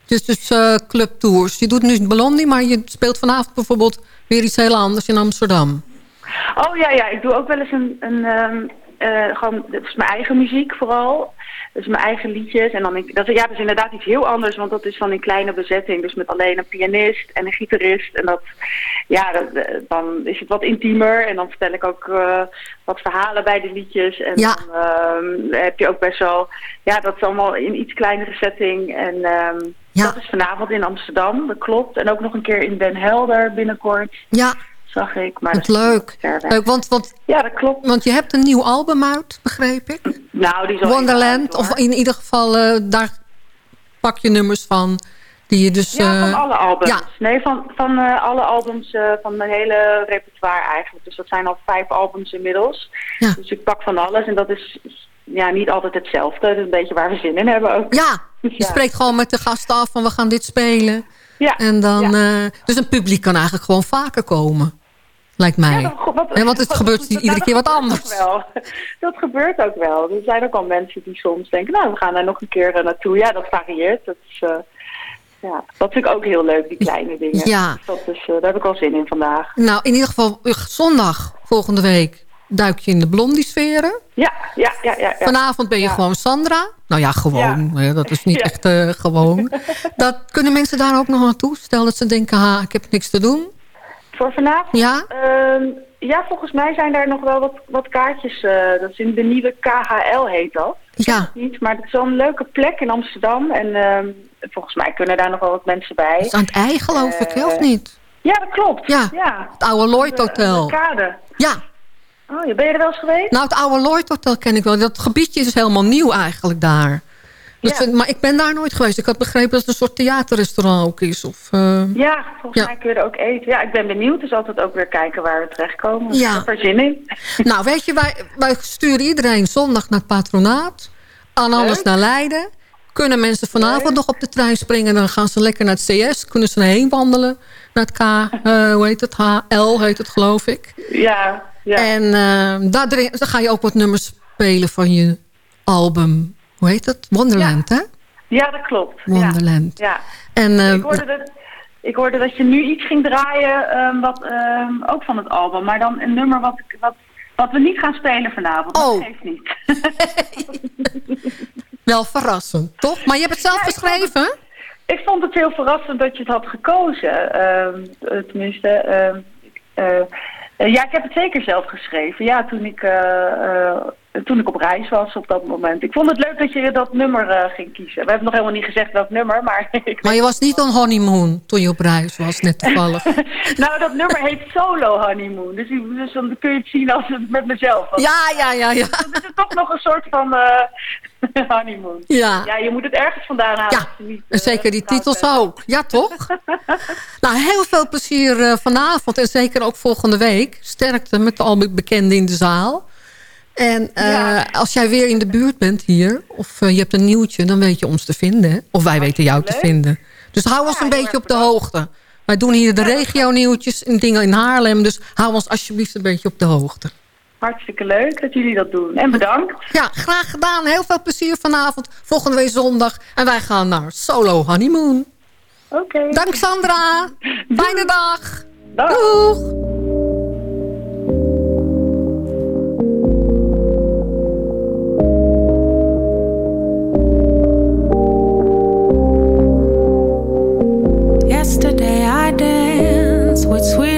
Dus, dus eh, clubtours. Je doet nu Blondie, maar je speelt vanavond bijvoorbeeld weer iets heel anders in Amsterdam. Oh ja, ja, ik doe ook wel eens een, een ehm, eh, gewoon, dat is mijn eigen muziek vooral. Dus mijn eigen liedjes. En dan, ik- dat, is- ja, dat is inderdaad iets heel anders, want dat is van een kleine bezetting. Dus met alleen een pianist en een gitarist. En dat, ja, dat, eh, dan is het wat intiemer. En dan vertel ik ook eh, wat verhalen bij de liedjes. En Ja. dan ehm, heb je ook best wel, ja, dat is allemaal in iets kleinere setting. En ehm, dat is vanavond in Amsterdam, dat klopt. En ook nog een keer in Den Helder binnenkort. Ja. Zag ik. Maar dat is leuk. leuk want, want, ja, dat klopt. Want je hebt een nieuw album uit, begreep ik. Nou, die is al Wonderland. Of in ieder geval, eh, daar pak je nummers van. Die je dus... Ja, van eh, alle albums. Ja, Nee, van, van eh, alle albums van mijn hele repertoire eigenlijk. Dus dat zijn al vijf albums inmiddels. Ja. Dus ik pak van alles en dat is ja, niet altijd hetzelfde. Dat is een beetje waar we zin in hebben ook. ja, *laughs* je spreekt gewoon met de gasten af van we gaan dit spelen. Ja. En dan, eh, dus een publiek kan eigenlijk gewoon vaker komen. Lijkt mij. Ja, *laughs* dat- wat- Hè, want het wat- gebeurt dat- iedere keer wat anders. wel. *laughs* Dat gebeurt ook wel. Er zijn ook al mensen die soms denken, nou, we gaan daar nog een keer eh, naartoe. Ja, dat varieert. Dat, is, eh, ja, dat vind ik ook heel leuk, die kleine dingen. Ja. Dus dat is, daar heb ik wel zin in vandaag. Nou, in ieder geval zondag volgende week duik je in de blondie-sferen. Ja, ja, ja, ja. ja. Vanavond ben je gewoon Sandra. Nou ja, gewoon. hè, Dat is niet echt eh, gewoon. *laughs* Dat, kunnen mensen daar ook nog naartoe? Stel dat ze denken, ha, ik heb niks te doen. Voor vanavond? Ja? Ehm, ja, volgens mij zijn daar nog wel wat, wat kaartjes. eh, dat is in de nieuwe KHL heet dat. Ja. Niet, maar het is wel een leuke plek in Amsterdam. En ehm, volgens mij kunnen daar nog wel wat mensen bij. Dat is aan het ei, geloof ik, of Eh, niet? Ja, dat klopt. Ja, ja. het oude Lloyd Hotel. De kade. Ja. Oh, ben je er wel eens geweest? Nou, het oude Lloyd Hotel ken ik wel. Dat gebiedje is helemaal nieuw eigenlijk daar. Dus, Ja. Maar ik ben daar nooit geweest. Ik had begrepen dat het een soort theaterrestaurant ook is. Of, eh, Ja, volgens Ja. mij kun je er ook eten. Ja, ik ben benieuwd. Dus altijd ook weer kijken waar we terechtkomen. Ja. Er in. *laughs* Nou, weet je, wij, wij sturen iedereen zondag naar het patronaat. Aan alles Leuk. naar Leiden. Kunnen mensen vanavond nog op de trein springen... dan gaan ze lekker naar het CS. Kunnen ze erheen wandelen. Naar het K, eh, hoe heet het? HL heet het, geloof ik. Ja, ja. En eh, daar, dan ga je ook wat nummers spelen van je album. Hoe heet het? Wonderland, hè? Ja, dat klopt. Wonderland. Ja. En, eh, ik, hoorde dat, ik hoorde dat je nu iets ging draaien, ehm, wat, ehm, ook van het album. Maar dan een nummer wat, wat, wat we niet gaan spelen vanavond. Oh. Dat geeft niet. *laughs* Wel verrassend, toch? Maar je hebt het zelf Ja, ik geschreven? Ik vond het heel verrassend dat je het had gekozen. ehm, eh, tenminste, ehm, eh, ja, ik heb het zeker zelf geschreven. Ja, toen ik, eh, eh, toen ik op reis was op dat moment. Ik vond het leuk dat je dat nummer eh, ging kiezen. We hebben nog helemaal niet gezegd welk nummer, maar... *laughs* ik Maar je was niet on honeymoon toen je op reis was, net toevallig. *laughs* nou, dat nummer heet Solo Honeymoon. Dus, dus dan kun je het zien als het met mezelf was. Ja, ja, ja, ja. Dan is het toch nog een soort van eh, *laughs* honeymoon. Ja. Ja, je moet het ergens vandaan halen. Ja, niet, eh, zeker die titels ook. Ja, toch? nou, heel veel plezier vanavond en zeker ook volgende week. Sterkte met al bekenden in de zaal. En eh, als jij weer in de buurt bent hier, of eh, je hebt een nieuwtje, dan weet je ons te vinden. hè? Of wij weten jou te vinden. Dus hou ons een beetje op de hoogte. Wij doen hier de regio-nieuwtjes en dingen in Haarlem. Dus hou ons alsjeblieft een beetje op de hoogte. Hartstikke leuk dat jullie dat doen. En bedankt. Ja, graag gedaan. Heel veel plezier vanavond. Volgende week zondag. En wij gaan naar Solo Honeymoon. Oké. Dank Sandra. Fijne dag. Dag. Doeg. between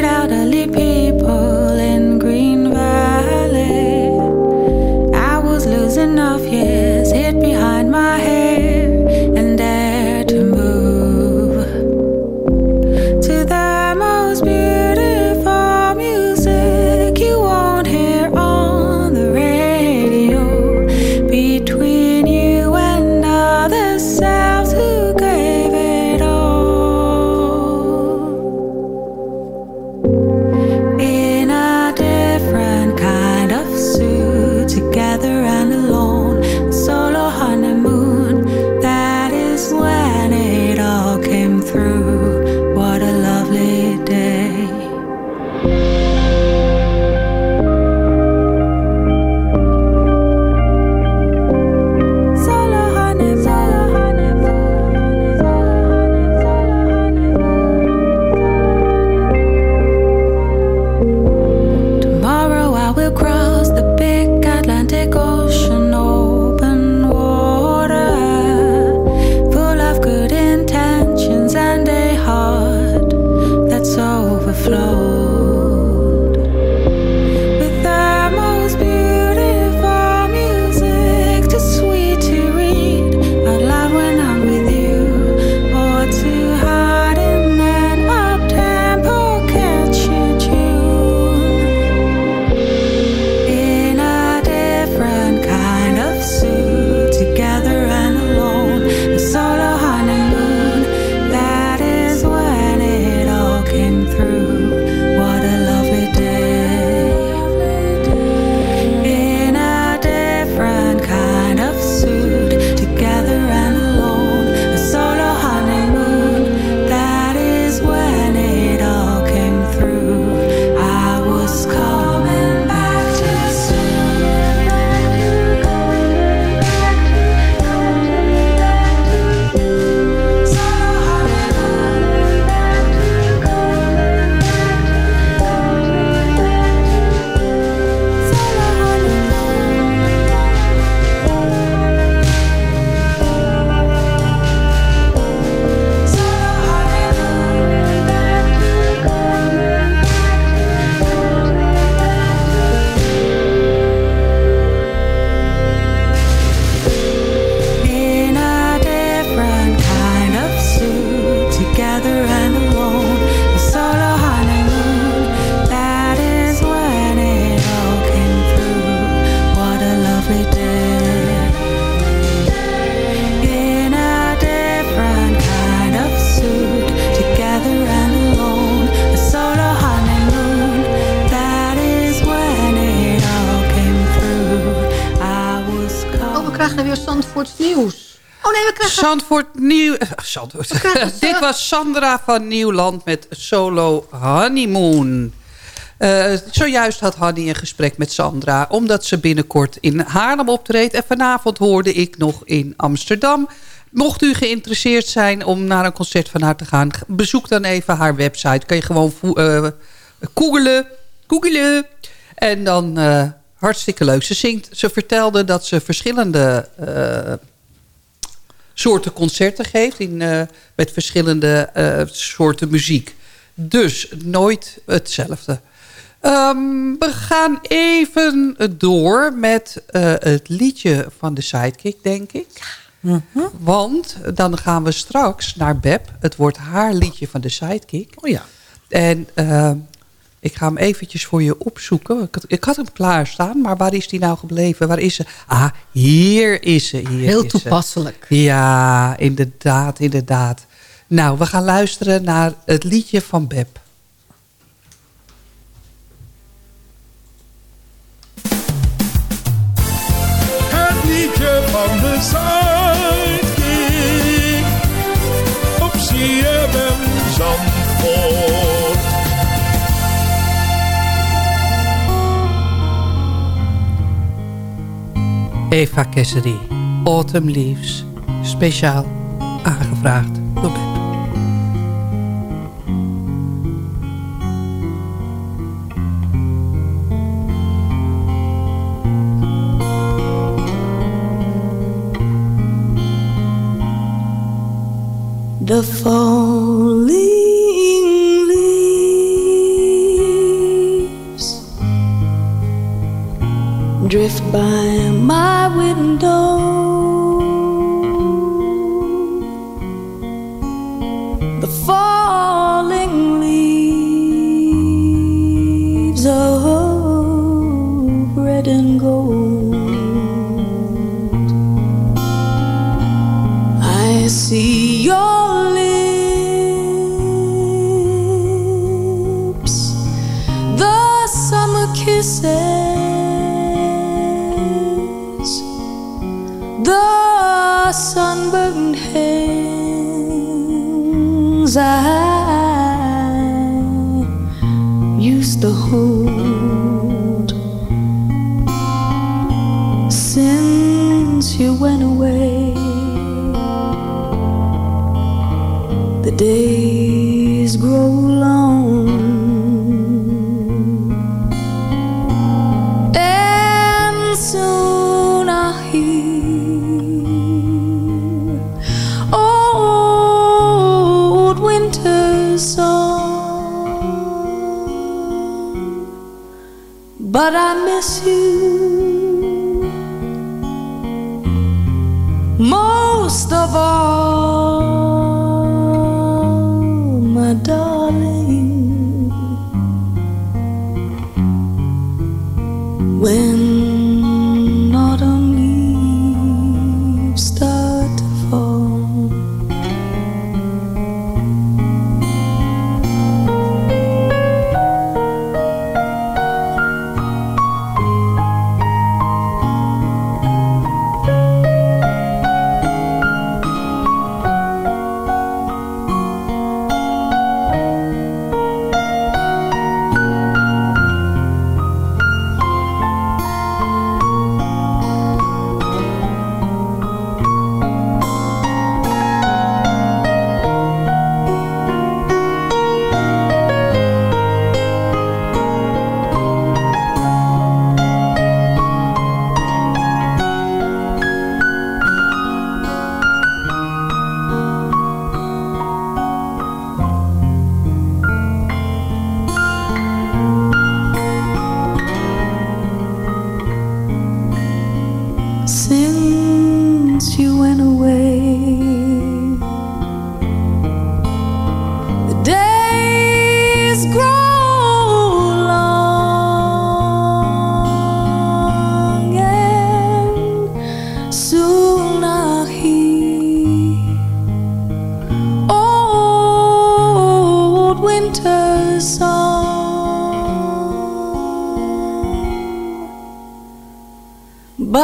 Zandvoort Nieuw... eh, Zandvoort. *laughs* Dit was Sandra van Nieuwland met Solo Honeymoon. Eh, zojuist had Hanny een gesprek met Sandra... omdat ze binnenkort in Haarlem optreedt. En vanavond hoorde ik nog in Amsterdam. Mocht u geïnteresseerd zijn om naar een concert van haar te gaan... bezoek dan even haar website. Kan je gewoon eh, googelen. Googelen. En dan hartstikke leuk. Ze, zingt, ze vertelde dat ze verschillende... soorten concerten geeft in, eh, met verschillende eh, soorten muziek. Dus nooit hetzelfde. Ehm, we gaan even door met eh, het liedje van de Sidekick, denk ik. Want dan gaan we straks naar Beb. Het wordt haar liedje van de Sidekick. Oh ja. En ik ga hem eventjes voor je opzoeken. Ik had, ik had hem klaarstaan, maar waar is die nou gebleven? Waar is ze? Ah, hier is ze. Hier Heel is ze. toepasselijk. Ja, inderdaad, inderdaad. Nou, we gaan luisteren naar het liedje van Beb. Eva Kessery, Autumn Leaves. Speciaal aangevraagd door Beb. The falling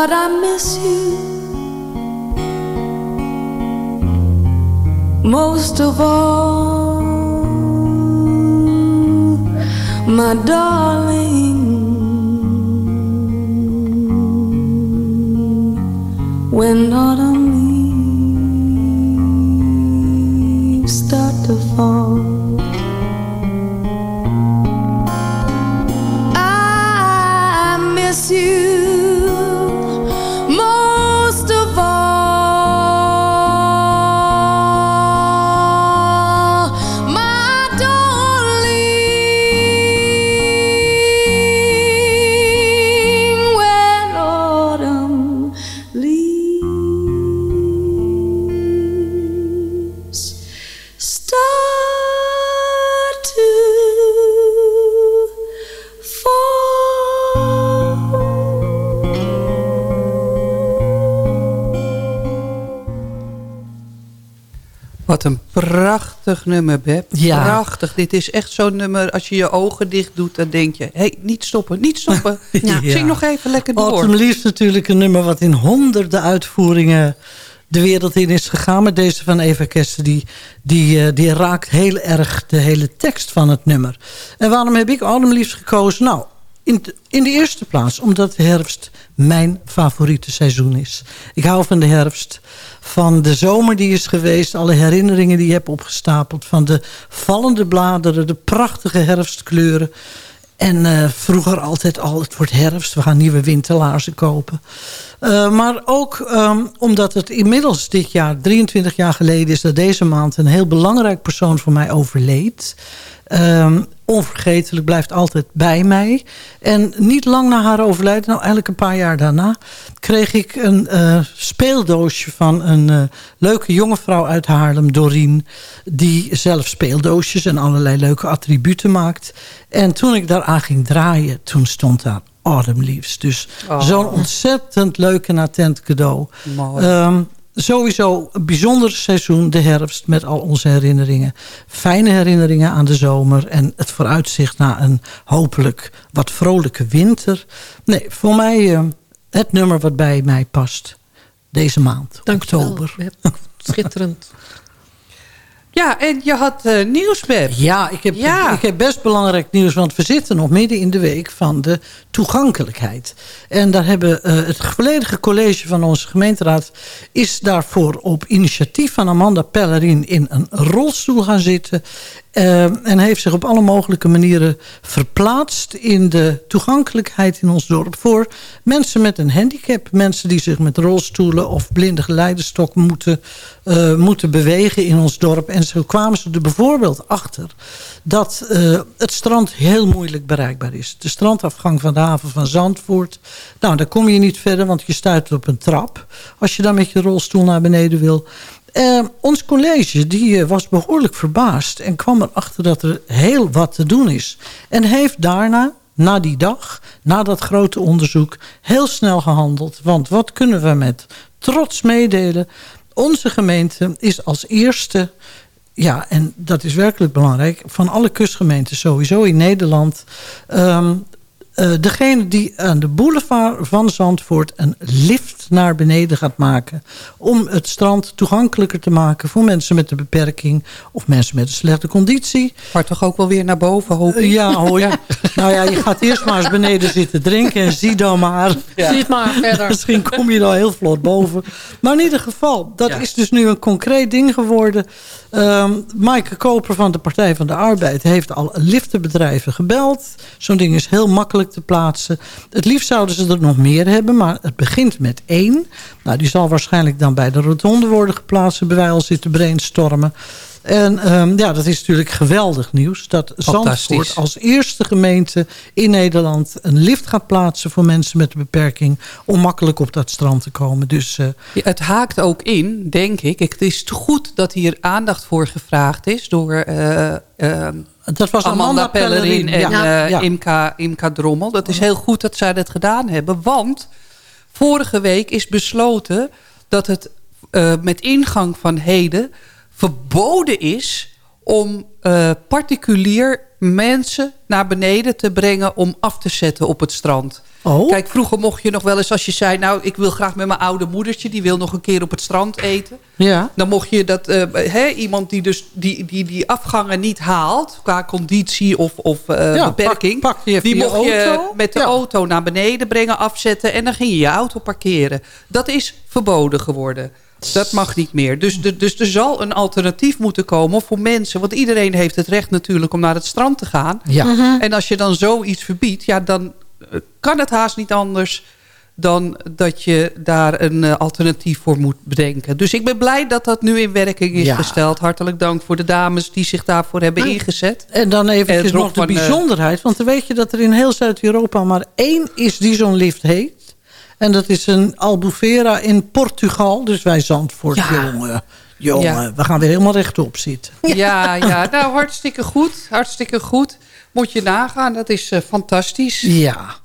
but I miss you most of all, my darling. Prachtig nummer, Beb. Ja. Prachtig. Dit is echt zo'n nummer, als je je ogen dicht doet... dan denk je, hé, hey, niet stoppen, niet stoppen. *laughs* Ja. Zing nog even lekker door. Autumn Leaves natuurlijk een nummer wat in honderden uitvoeringen de wereld in is gegaan. Maar deze van Eva Kester, die, die, eh, die raakt heel erg de hele tekst van het nummer. En waarom heb ik Autumn Leaves gekozen? Nou, in, in de eerste plaats omdat de herfst mijn favoriete seizoen is. Ik hou van de herfst, van de zomer die is geweest... alle herinneringen die je hebt opgestapeld... van de vallende bladeren, de prachtige herfstkleuren... En eh, vroeger altijd al, het wordt herfst, we gaan nieuwe winterlaarzen kopen. Eh, maar ook ehm, omdat het inmiddels dit jaar, 23 jaar geleden... is dat deze maand een heel belangrijk persoon voor mij overleed. Ehm, onvergetelijk, blijft altijd bij mij. En niet lang na haar overlijden, nou eigenlijk een paar jaar daarna... kreeg ik een eh, speeldoosje van een eh, leuke jonge vrouw uit Haarlem, Doreen... die zelf speeldoosjes en allerlei leuke attributen maakt. En toen ik daaraan ging draaien, toen stond daar Autumn Leaves. Dus Oh. zo'n ontzettend leuk en attent cadeau. Mooi. Ehm, sowieso een bijzonder seizoen, de herfst, met al onze herinneringen. Fijne herinneringen aan de zomer en het vooruitzicht naar een hopelijk wat vrolijke winter. Nee, voor mij eh, het nummer wat bij mij past. Deze maand, oktober. Schitterend. *laughs* Ja, en je had eh, nieuws, Beb. Ja ik, heb, Ja. ik heb best belangrijk nieuws, want we zitten nog midden in de week van de toegankelijkheid. En daar hebben eh, het volledige college van onze gemeenteraad is daarvoor op initiatief van Amanda Pellerin in een rolstoel gaan zitten. Eh, en heeft zich op alle mogelijke manieren verplaatst in de toegankelijkheid in ons dorp. Voor mensen met een handicap. Mensen die zich met rolstoelen of blinde geleidestok moeten, eh, moeten bewegen in ons dorp. En zo kwamen ze er bijvoorbeeld achter dat eh, het strand heel moeilijk bereikbaar is. De strandafgang van de haven van Zandvoort. Nou, daar kom je niet verder, want je stuit op een trap. Als je dan met je rolstoel naar beneden wil. Eh, ons college die, eh, was behoorlijk verbaasd en kwam erachter dat er heel wat te doen is. En heeft daarna, na die dag, na dat grote onderzoek, heel snel gehandeld. Want wat kunnen we met trots meedelen? Onze gemeente is als eerste, ja, en dat is werkelijk belangrijk... van alle kustgemeenten sowieso in Nederland... ehm, eh, degene die aan de boulevard van Zandvoort een lift naar beneden gaat maken... om het strand toegankelijker te maken voor mensen met een beperking... of mensen met een slechte conditie. Maar toch ook wel weer naar boven, hoop ik. Eh, ja, hoor je. *laughs* Nou ja, je gaat eerst maar eens beneden zitten drinken en zie dan maar. Zie het maar verder. Misschien kom je dan heel vlot boven. Maar in ieder geval, dat is dus nu een concreet ding geworden. Ehm Maaike Koper van de Partij van de Arbeid heeft al liftenbedrijven gebeld. Zo'n ding is heel makkelijk te plaatsen. Het liefst zouden ze er nog meer hebben, maar het begint met één. Nou, die zal waarschijnlijk dan bij de rotonde worden geplaatst. Hebben wij al zitten brainstormen. En ehm, ja, dat is natuurlijk geweldig nieuws. Dat. Zandvoort als eerste gemeente in Nederland... een lift gaat plaatsen voor mensen met een beperking... om makkelijk op dat strand te komen. Dus eh, Ja, het haakt ook in, denk ik. Het is goed dat hier aandacht voor gevraagd is door eh, eh, dat was Amanda, Amanda Pellerin en ja. eh, Ja. Imka, Imka Drommel. Dat is heel goed dat zij dat gedaan hebben. Want vorige week is besloten dat het met ingang van heden verboden is om eh, particulier mensen naar beneden te brengen om af te zetten op het strand. Oh. Kijk, vroeger mocht je nog wel eens als je zei... nou, ik wil graag met mijn oude moedertje... die wil nog een keer op het strand eten. Ja. Dan mocht je dat... eh, iemand die dus die, die, die afgangen niet haalt... qua conditie of, of eh, Ja, beperking... pak- pak je die mocht je met de Ja. auto naar beneden brengen, afzetten... en dan ging je je auto parkeren. Dat is verboden geworden. Dat mag niet meer. Dus, de, dus er zal een alternatief moeten komen voor mensen. Want iedereen heeft het recht natuurlijk om naar het strand te gaan. Ja. Mhm. En als je dan zoiets verbiedt, ja, dan eh, kan het haast niet anders dan dat je daar een eh, alternatief voor moet bedenken. Dus ik ben blij dat dat nu in werking is Ja. gesteld. Hartelijk dank voor de dames die zich daarvoor hebben Nou, ingezet. En dan eventjes En nog de eh, bijzonderheid. Want dan weet je dat er in heel Zuid-Europa maar één is die zo'n lift heeft. En dat is een Albufeira in Portugal. Dus wij Zandvoort, jongen. Jongen, Ja. we gaan weer helemaal rechtop zitten. Ja, ja, nou hartstikke goed. Hartstikke goed. Moet je nagaan, dat is eh, fantastisch. Ja.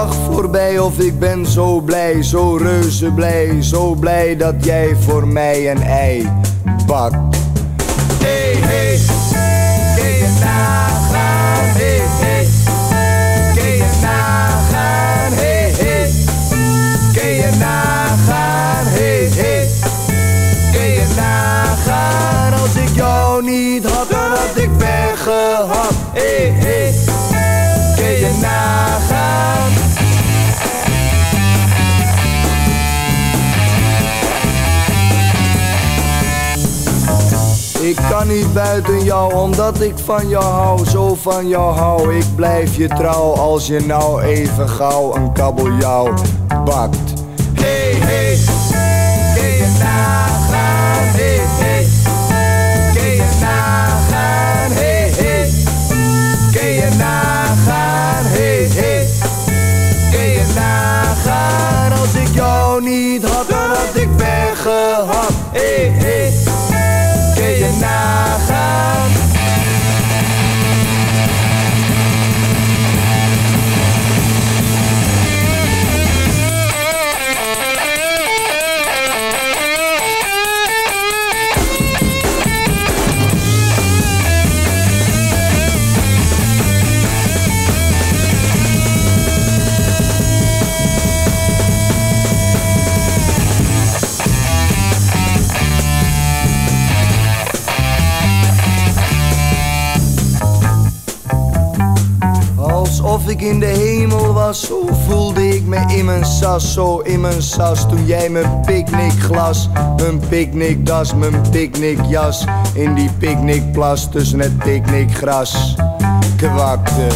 Dag voorbij of ik ben zo blij, zo reuze blij, zo blij dat jij voor mij een ei bakt. Hey, hey, kun je nagaan? Hey, hey, kun je nagaan? Hey, hey, kun je nagaan? Hey, hey, kun je nagaan? Als ik jou niet had, dan had ik ben gehad. Hey, niet buiten jou, omdat ik van jou hou, zo van jou hou. Ik blijf je trouw, als je nou even gauw een kabeljauw bakt. Ik in de hemel was, zo voelde ik me in mijn sas, zo in mijn sas. Toen jij mijn picknickglas, mijn picknickdas, mijn picknickjas in die picknickplas tussen het picknickgras kwakte.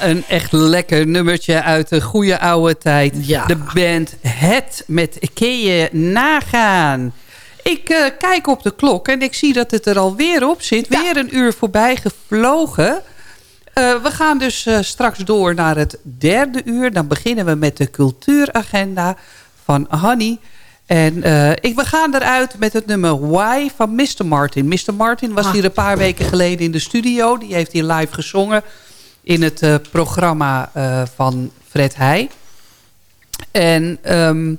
Ja, een echt lekker nummertje uit de goede oude tijd. De band Het met je nagaan. Ik eh, kijk op de klok en ik zie dat het er alweer op zit. Weer een uur voorbij gevlogen. Eh, we gaan dus eh, straks door naar het derde uur. Dan beginnen we met de cultuuragenda van Hanny. En ik, we gaan eruit met het nummer Why van Mr. Martin. Mr. Martin was hier een paar weken geleden in de studio. Die heeft hier live gezongen in het eh, programma eh, van Fred Heij. En ehm,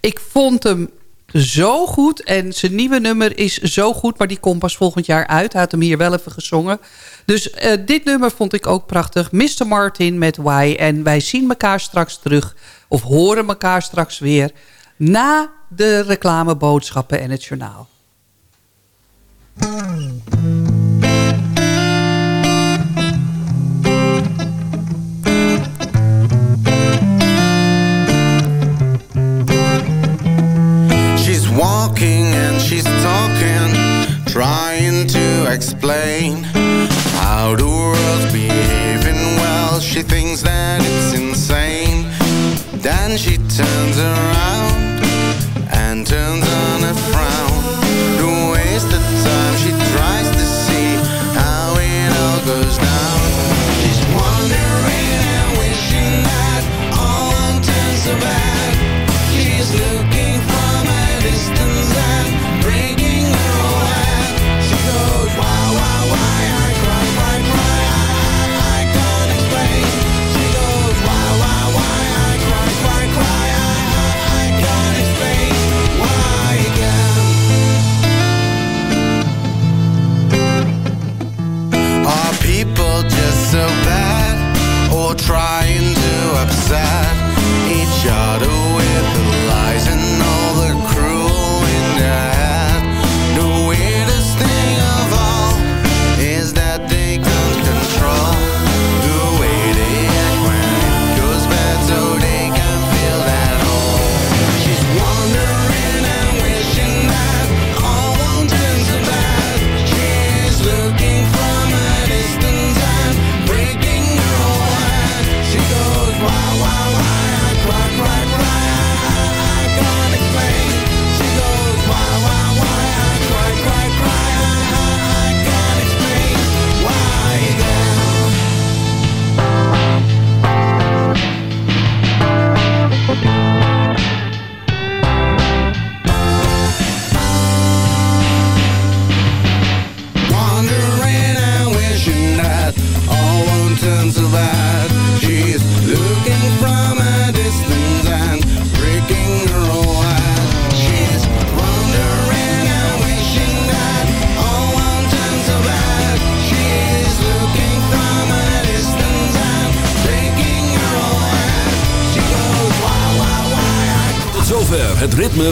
ik vond hem zo goed. En zijn nieuwe nummer is zo goed. Maar die komt pas volgend jaar uit. Hij had hem hier wel even gezongen. Dus eh, dit nummer vond ik ook prachtig. Mr. Martin met Why. En wij zien elkaar straks terug. Of horen elkaar straks weer. Na de reclameboodschappen en het journaal. Walking and she's talking, trying to explain how the world's behaving. Well, she thinks that it's insane. Then she turns around and turns on a frown. The time, she